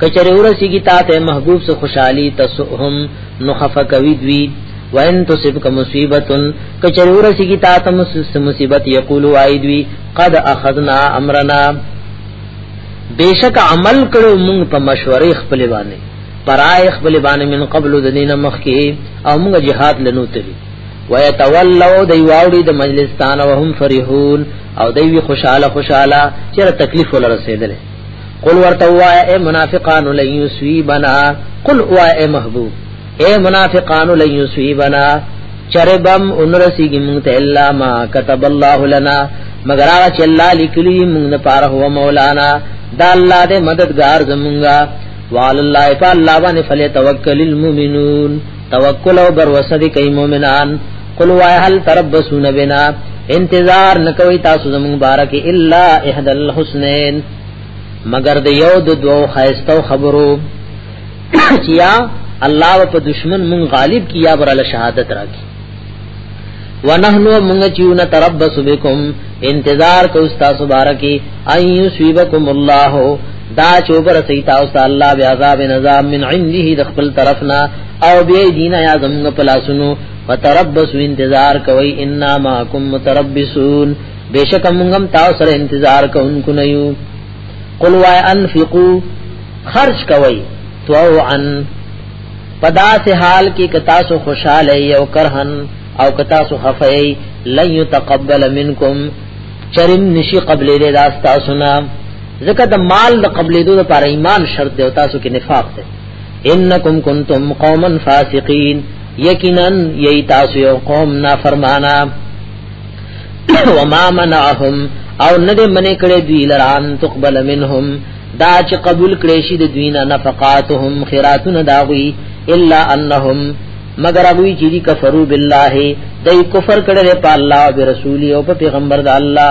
کچره ورسی کی تا ته محبوب سو خوشحالی تسهم نو خفه کوي دوی وان تصبک مصیبتن کچره ورسی کی تا ته مصیبت یقولو آی دوی قد اخذنا امرنا بیشک عمل کړو مونږ په مشورې خپل باندې پرای خپل باندې من قبل د دین مخکې او موږ جهاد لنو تلی ويتولوا دی واوړي د مجلس تان وهم فرحون او دی خوشاله خوشاله چې تکلیف ولر رسیدل قل ورته وای اے منافقان لن یصيبنا قل وای اے محبوب اے منافقان لن یصيبنا چربم انرسیږي مونږ ته الا ما كتب الله لنا مگر هغه چې الله لیکلی مونږ نه پاره هو مولانا دا الله دې مددگار زمونږه وعلى الله فالله باندې فليتوکل المؤمنون توکل او بر وسدي کوي مؤمنان قل وای هل تربسون بنا انتظار نکوي تاسو زمون بارک الا احد الحسنین مگر د یو د دوو خیستو خبرو چیا الله په دشمن مون غالب کیا برل شهادت راکی ونحنو مونږ چیو نه تربص بكم انتظار کو تاسو بارکی ايو سيبكم الله دا چوبر سیتا او الله بیا عذاب نظام من عنده د خپل طرفنا او بی دینه یا زمغه پلاسونو فتربصوا انتظار کوي ان معكم متربصون بشک موږ تاسو سره انتظار کوونکو نه یو قل وا انفقوا خرج کوي توعا پدا سے حال کی کتا سو خوشحال ہے او کرہن او کتا سو خفے لن يتقبل منکم چرم نشی قبل دے داستا سنا زکه د مال د قبلې دوه لپاره ایمان شرط دی او تاسو کې نفاق دی انکم کنتم قوما فاسقین یقینا یی تاسو یو قوم نافرمانا وما منعهم او نه دې منې کړې دوی لران تقبل منهم دا چې قبول کړې شي د دوی نه نفقاتهم خیراتون داوی الا انهم مگر هغه چې دي کفرو بالله دای کفر کړل په الله او رسول او په پیغمبر د الله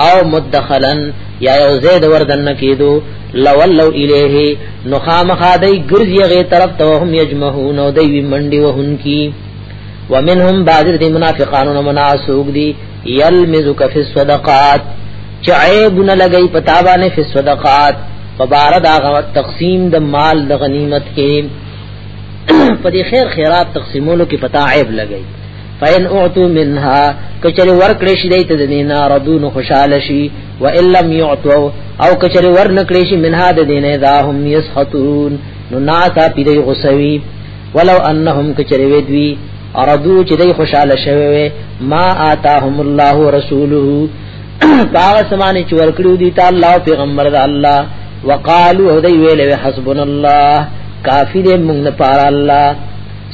او مدخلا یا یو زید وردن کیدو لولو الیه نو خامخا دی ګرځي غي طرف ته هم یجمعون او دی منډي وهن کی ومنهم بعض دی منافقانو مناسوق دی یلمزک فی الصدقات چې عیبونه لګی پتا باندې فی الصدقات فبارد هغه تقسیم د مال د غنیمت کې په دې خیر خیرات تقسیمولو کې پتا عیب لګی فین اعتو منها کچری ورکړې شي دیت د دینا ردون خوشاله شي و ان لم يعتو او کچری ورنکړې شي منها د دینه دا هم یسحتون نو ناسا پیری غسوی ولو انهم کچری ودوی اردو چې دی خوشاله شوی ما آتاهم الله ورسوله باغ سمانه چې ورکړو دي ته الله پیغمبر د الله وقالو او دی ویلې حسبنا الله کافی دې موږ نه پاره الله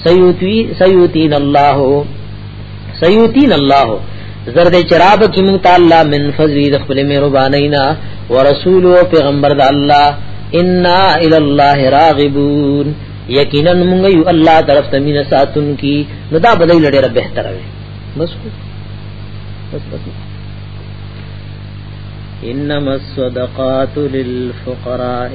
سیوتی سیوتین الله سیوتین الله زرد چراب کی مون تعالی من فضل د خپل مهربانینا ورسول او پیغمبر د الله انا الی الله راغبون یقینا مونږ یو الله طرف ته مینه ساتون کی نو دا بدای لړې رب بهتر وي بس بس بس انما الصدقات للفقراء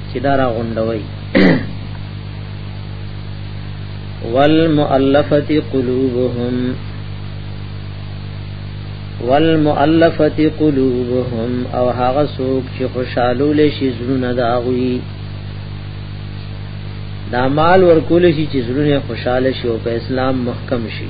چې دا را غونډوي والمؤلفه قلوبهم والمؤلفه قلوبهم او هغه څوک چې خوشاله لشي زړونه داغوي دا مال ورکول شي چې زړونه خوشاله شي او په اسلام محکم شي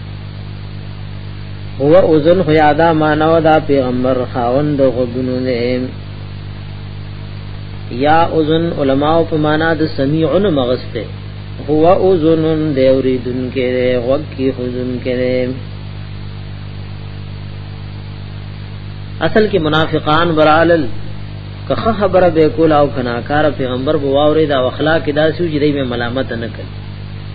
هو اوزن خو یادا مانو دا پیغمبر خاوند غوګونو نه یا اوزن علماء په معنا د سمیعون مغسته هو اوزن دی اوریدن کې غوګ کی حزن کې اصل کې منافقان برالل که خبره به کول او کناکار پیغمبر بو واوري دا اخلاق داسې چې دوی ملامت نه کوي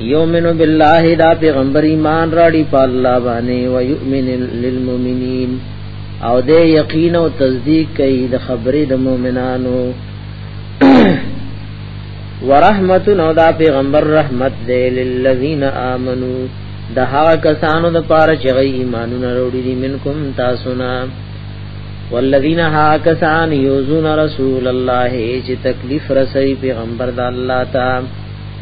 یومن بالله دا پیغمبر ایمان راړي په الله باندې او یؤمن للمؤمنین او دې یقین او تصدیق کوي د خبرې د مؤمنانو ورحمت نو دا پیغمبر رحمت دې للذین آمنو د هغه کسانو د پاره چې غي ایمانونه وروړي دي منکم تاسو نه والذین ها کسان یوزون رسول الله چې تکلیف رسي پیغمبر د الله تعالی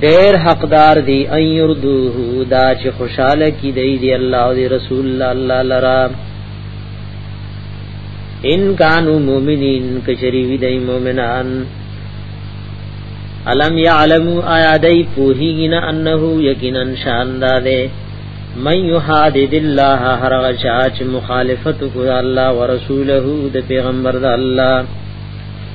ډیر حقدار دی ان یردوه دا چې خوشاله کی دی دی الله او دی رسول الله الله لرا ان کانوا مؤمنین کچری وی دی مؤمنان علم یعلمو آیا دی پوهیږي نه انه یقینا شان دا دی من یحادد الله هر غچا چې مخالفت کو الله ورسوله د پیغمبر د الله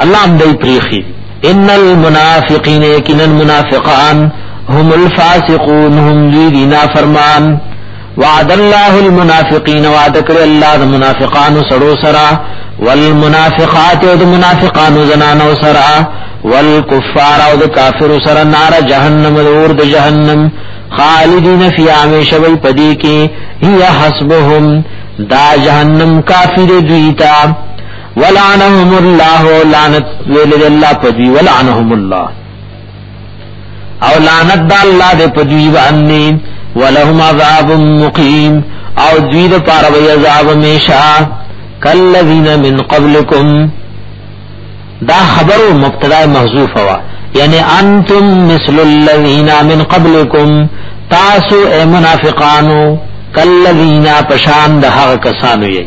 الله هم دی پریخي ان المنافقین یقینا منافقان هم الفاسقون هم دی نافرمان وعد الله المنافقین وعد کړ الله د منافقان سړو سرا والمنافقات او د منافقان زنانو سرا والکفار او د کافر سرا نار جهنم اور د جهنم خالدین فی عامیش وی پدی کی هی حسبهم دا جهنم کافر دویتا ولعنهم الله لعنت ویل الله پدی ولعنهم الله او لعنت د الله د پدی باندې ولهم عذاب مقیم او دوی د پاره وی عذاب میشا کلذین من قبلکم دا خبر مبتدا محذوف وا یعنی انتم مثل الذین من قبلکم تاسو اے منافقانو کلذین پشان د هغه کسانو یی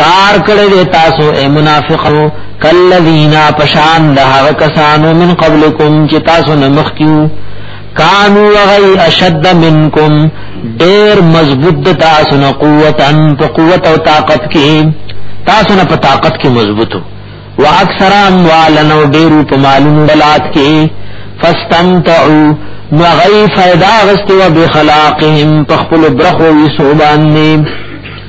کار کړی دی تاسو اے منافقو کلذین پشان د هغه کسانو من قبلکم چې تاسو نه مخکیو کانو غی اشد منکم ډیر مضبوط د تاسو نه قوتا په قوت او طاقت کې تاسو نه په طاقت کې مضبوطو و اکثر اموالا نو ډیر په مالونو دلات کې فاستمتعوا نو غی فیدا غستو بخلاقهم په خپل برخو یسوبان نه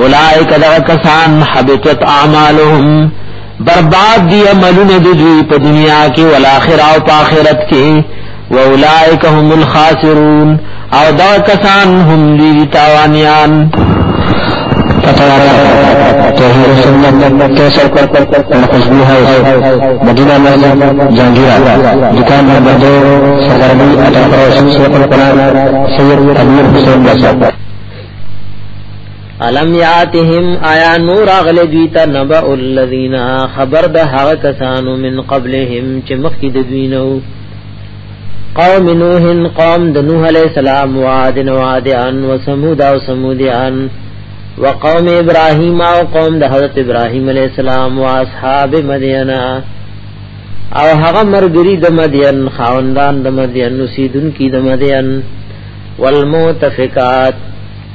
اولائک دغه کسان حبطت اعمالهم برباد دی عملونه د دوی په دنیا کې او آخرت او په آخرت کې و اولائک هم الخاسرون او دا کسان هم دی تاوانیان توحید سنت کیسر پر پر پر پر خوشبو ہے مدینہ مسجد جہانگیرہ دکان نمبر دو سردرمی اٹھارہ سو سو پر پر سید امیر حسین بسر الم یاتهم آیا نور اغل دویتا نبأ الذین خبر د هغه کسانو من قبلهم چې مخکې د دوی نو قوم نوح قوم د نوح علیہ السلام وعاد وعاد ان وثمود او ثمود ان وقوم ابراهیم او قوم د حضرت ابراهیم علیہ السلام او اصحاب مدین او هغه مرګری د مدین خاوندان د مدین نسیدون کی د مدین والمؤتفقات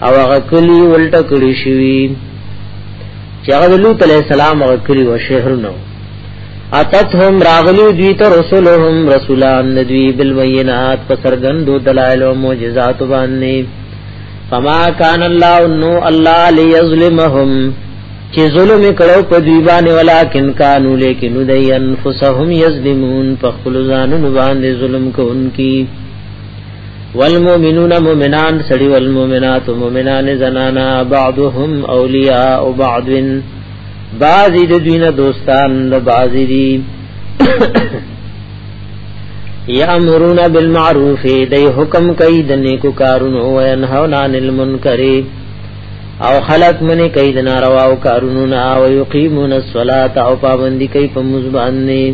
او هغه کلی ولټ کړی شوی چې هغه لوط علی السلام هغه کلی و شهرونه اتتهم راغلی دوی ته رسولهم رسولان دوی بالبينات فسرغندو دلائل او معجزات باندې فما كان الله انه الله ليظلمهم چې ظلم کړو په دوی باندې ولکن کانو لیکن دوی انفسهم یظلمون فخلزان باندې ظلم کوونکی والمؤمنون مؤمنان سړي والمؤمنات مؤمنان زنانا بعضهم اولیاء بعض بعضی د دوی نه دوستان د بعضی دي یامرون بالمعروف دی حکم کوي د نیکو کارونو او ينهون عن المنکر او خلق منی کوي د نارواو کارونو نه او یقیمون الصلاة او پابندي کوي په مزبان نه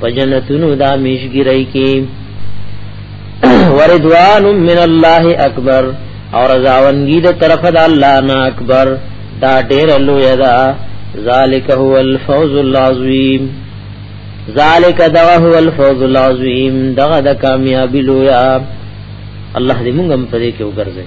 په جنتونو دا میشګری کې وردوان من الله اکبر او رضاونګي د طرف د الله نه اکبر دا ډېر لوی ده ذالک هو الفوز العظیم ذالک دا هو الفوز العظیم دغه د کامیابی لوی الله دې موږ هم پرې کې وګرځي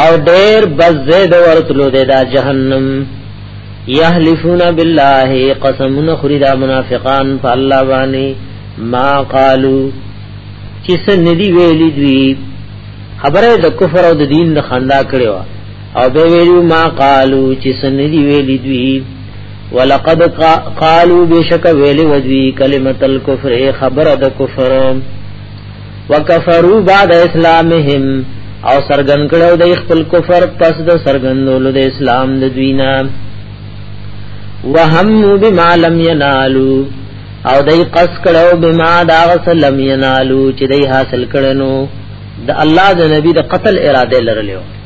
او ډیر بزید ورتلو دی دا جهنم یحلفون بالله قسمون خریدا منافقان په الله باندې ما قالو چې سندي ویلی دوی خبره د کفر او د دین د خندا کړو او به ویلو ما قالو چې سندي ویلی دوی ولقد قالو بشک ویلی ودوی کلمت الکفر خبره د کفر وکفروا بعد اسلامهم او سرګن کړو د خپل کفر پس د سرګندولو د اسلام د دوینا وهم بما لم ينالو او دای قص کړو بما دا لم ينالو چې دای حاصل کړنو د الله د نبی د قتل اراده لرلو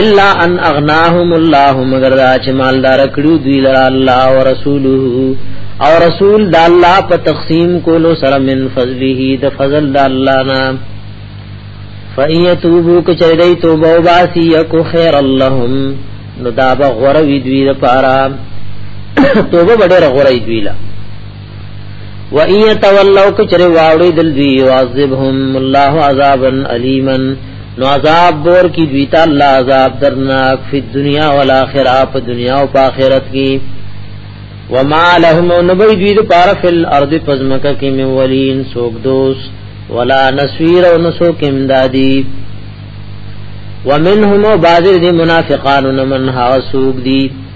الا ان اغناهم الله مگر دا چې مالدار کړو دوی لرا الله او رسوله او رسول د الله په تقسیم کولو سره من فضله د فضل د الله نه فَإِيَتُوبُوا كَچَرَيْ تَوْبَةً وَبَاسِيَكُ خَيْرًا لَّهُمْ نو دا به غوروي دوی لپاره توبه ډېر غوروي دوی لپاره و ان يتولوا کچر واوړي دل دوی يعذبهم الله عذابا اليما نو عذاب بور کی دوی ته الله عذاب درناک په دنیا او آخرت په دنیا او آخرت کې وما لهم نبي دوی د پار فل ارض پزمکه کې من ولین سوک دوست ولا نسویر او نسو کې امدادی ومنهم بعض دي منافقان من ها سوق دي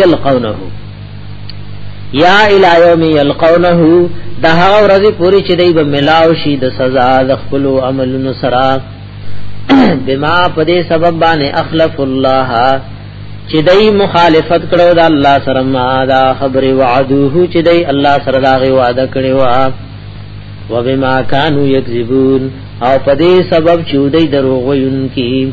یلقونه یا الی یوم یلقونه د هغه ورځې پوری چې دی به ملاو شي د سزا د خپل عملونو سره بما په دې سبب باندې اخلف الله چې دی مخالفت کړو د الله سره ما دا خبره وعدوه چې دی الله سره دا غي وعده کړی و و بما كانوا يكذبون او په دې سبب چې دوی دروغ ویونکي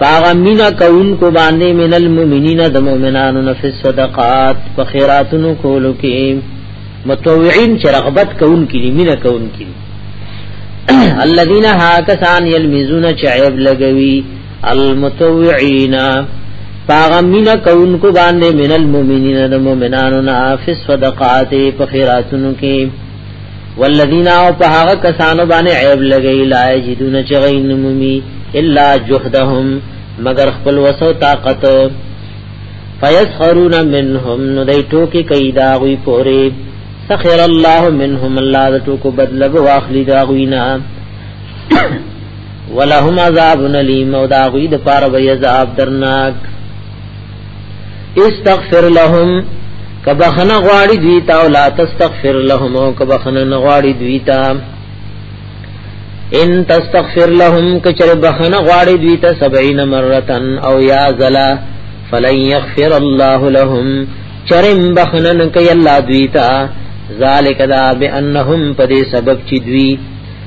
پاغا مینا کون کو باندې من المؤمنین د مؤمنانو نف صدقات په خیراتونو کولو کې متوعین چې رغبت کون کې مینا کون کې الذين هاکسان یلمزون چعیب لګوي المتوعین پاغا مینا کون کو باندې من المؤمنین د مؤمنانو نف صدقات په خیراتونو کې والذین او په هغه کسانو باندې عیب لګی لا یجدون چغین ممی الا جهدهم مگر خپل وسو طاقت فیسخرون منهم نو دای ټوکی کای دا غوی پوری سخر الله منهم الله د ټوکو بدلګ واخلی دا غوینا ولهم عذاب الیم او دا غوی د پاره وی عذاب درناک استغفر لهم کبخنه غواړي دوی تا او لا تستغفر لهم او کبخنه نه غواړي دوی تا ان تستغفر لهم کچر بخنه غواړي دوی تا 70 مرتن او یا زلا فلن يغفر الله لهم چرم بخنن کوي الله دوی تا ذالک دا بانهم په دې سبب چې دوی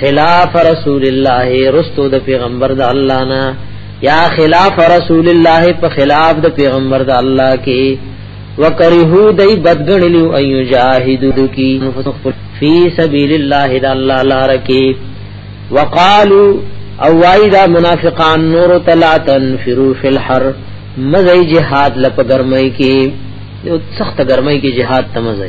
خلاف رسول الله رستو د پیغمبر د الله نه یا خلاف رسول الله په خلاف د پیغمبر د الله کې وکرهو دای بدګنلیو ایو جاهدو کی فی سبیل الله د الله لار کې وقالو او وای دا منافقان نور تلا تنفرو فی الحر مزه جهاد لپګرمای کې یو سخت ګرمای کې جهاد تمزه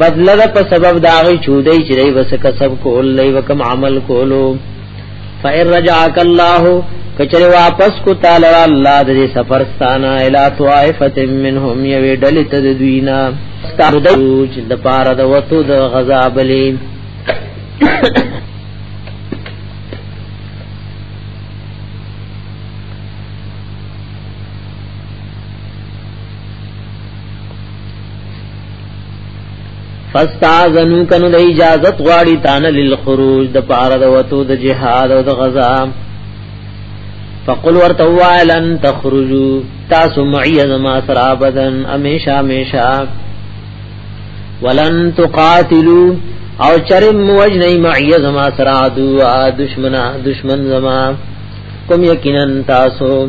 بدل په سبب دا غي چودای چې دی وس کسب کول لای وکم عمل کولو فئن رجعک الله کچره واپس کو تعالی الله دې سفرستانه الا طائفه منهم یوی ډل تد دوینا ستاسو د چې د پاره د وته د غذاب لې فاستاذنو کنو د اجازت غواړي تان للخروج د پاره د وتو د جهاد او د غزا فقل ورته وایلن تخرجو تاسو معي زما سره بدن امیشا میشا ولن تقاتلو او چرم وجنه معي زما سره دوا دشمنا دشمن زما کوم یقینا تاسو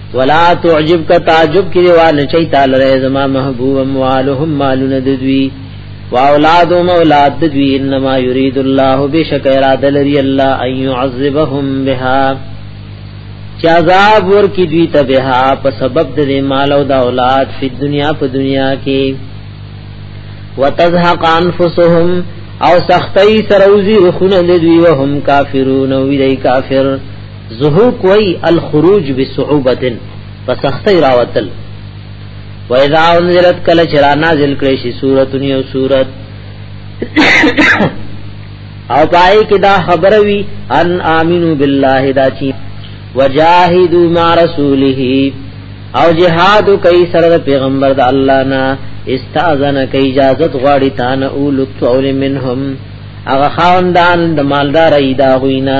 ولا تعجب کا تعجب کی دیوال چي تعالی رې زما محبوب اموالهم مالون ددوی واولاد اولاد ددوی انما يريد الله بشک اراده لري الله ان يعذبهم بها چې عذاب ور کی دوی ته بها په سبب د مال او د اولاد په دنیا په دنیا کې وتزهق انفسهم او سختي سروزي رخونه دوی وهم کافرون وی دی کافر زهوک وی الخروج بصعوبت فسختی راوتل و اذا انزلت کل چرا نازل کړي شي سورۃ یو سورۃ او پای کې دا خبر وی ان امنو بالله دا چی وجاهدوا مع رسوله او جهاد کوي سره پیغمبر د الله نه استاذن کوي اجازه غواړي تان اول طول منهم هغه خاندان د مالدار ایدا غوینا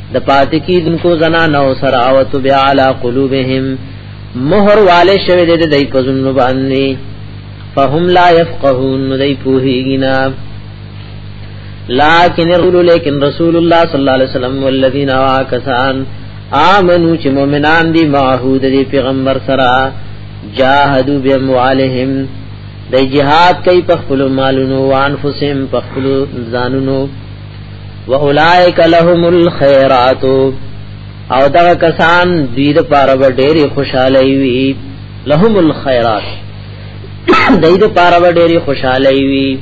د پاتې کیدونکو زنانو سره او تو بیا علی قلوبهم مہر والے شوی دې دای په زنه باندې فهم لا يفقهون دای پوهیږي نه لكن الرسول لیکن رسول الله صلی الله علیه وسلم والذین واکسان آمنو چې مؤمنان دي معهود دي پیغمبر سره جاهدوا باموالهم د جهاد کوي په خپل مالونو وانفسهم په خپل ځانونو واولائک لهم الخيرات او دا کسان دوی د پاره به ډېری خوشاله وي لهم الخيرات دوی د پاره به ډېری خوشاله وي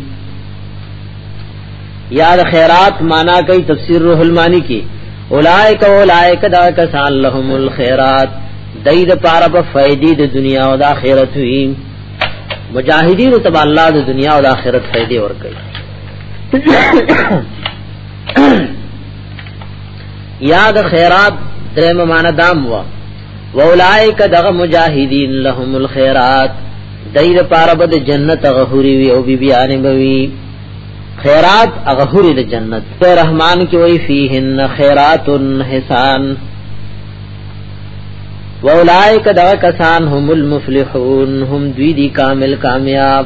یا د خیرات معنا کوي تفسیر روح المانی کې اولائک اولائک دا کسان لهم الخيرات دوی د پاره به فائدې د دنیا او د آخرت وي مجاهدین تبع الله د دنیا او د آخرت فائدې ورکړي یاد خیرات درم معنا دام وا واولائک دغه مجاهدین لهم الخيرات دای د پاره بد جنت غهوري وی او بی بیان بوي خیرات غهوري د جنت ته رحمان کې وی فیهن خیرات حسان واولائک دا کسان هم المفلحون هم دوی دی کامل کامیاب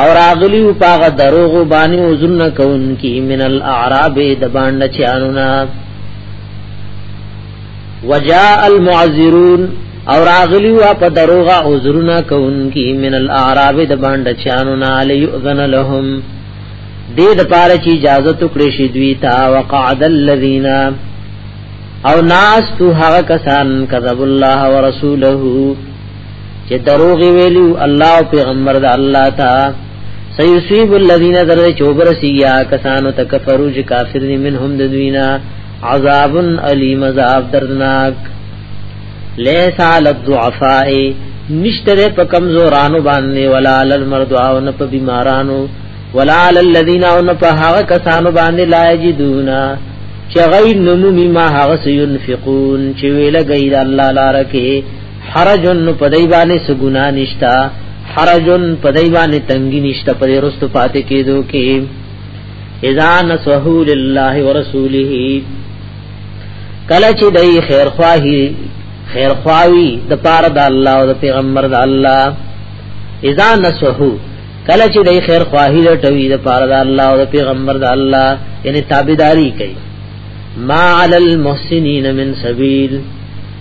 او راغلی او پاغه دروغ باندې وزن کون کی من الاعراب د باندې چانونا وجاء المعذرون او راغلی او په دروغ عذرنا کون کی من الاعراب د باندې چانونا ليؤذن لهم دې د پاره چې اجازه تو کړې شي دوی تا وقعد الذين او ناس تو هغه کسان کذب الله ورسوله چې دروغ ویلو الله او پیغمبر د الله تا سيصيب الذين ذر چوبر سیا کسانو تکفرو چې کافر دي منهم د دوینا عذاب الیم عذاب درناک لیس علی الضعفاء نشتره په کمزورانو باندې ولا علی المرض او نه په بیمارانو ولا علی الذین او نه په هغه کسانو باندې لا یجدونا چې غیر نمو مما هغه سینفقون چې ویل غیر الله لار کې حرجن نو پدای باندې سګنا نشتا حرجن پدای باندې تنګی نشتا پدې رستو پاتې کېدو کې اذا نسوه لله ورسوله کله چې دای خیر خواهی خیر خواوی د پاره د الله او د پیغمبر د الله اذا نسوه کله چې دای خیر خواهی لټوي د پاره د الله او د پیغمبر د الله یعنی تابعداري کوي ما علی المحسنین من سبیل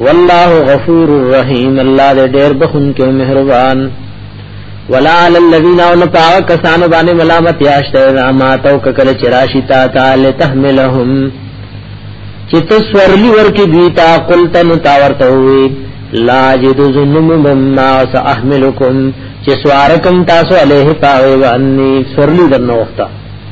والله غفور الرحیم الله دې ډېر بخون کې مهربان ولا علی الذین او نه پاو کسانو باندې ملامت یاشته رحمت او ککل چراشی تا تعالی تحملهم چې تسورلی ورکی دی تا قلت نو تا ورته وی لا جد ظلم مما ساحملکم چې سوارکم تاسو علیه پاوی باندې سورلی دنه وخته